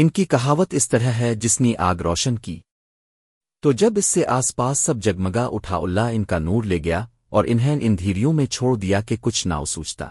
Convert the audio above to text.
ان کی کہاوت اس طرح ہے جس نے آگ روشن کی۔ تو جب اس سے آس پاس سب جگمگا اٹھا، اللہ ان کا نور لے گیا اور انہیں ان دھیریوں میں چھوڑ دیا کہ کچھ نہ سوچتا۔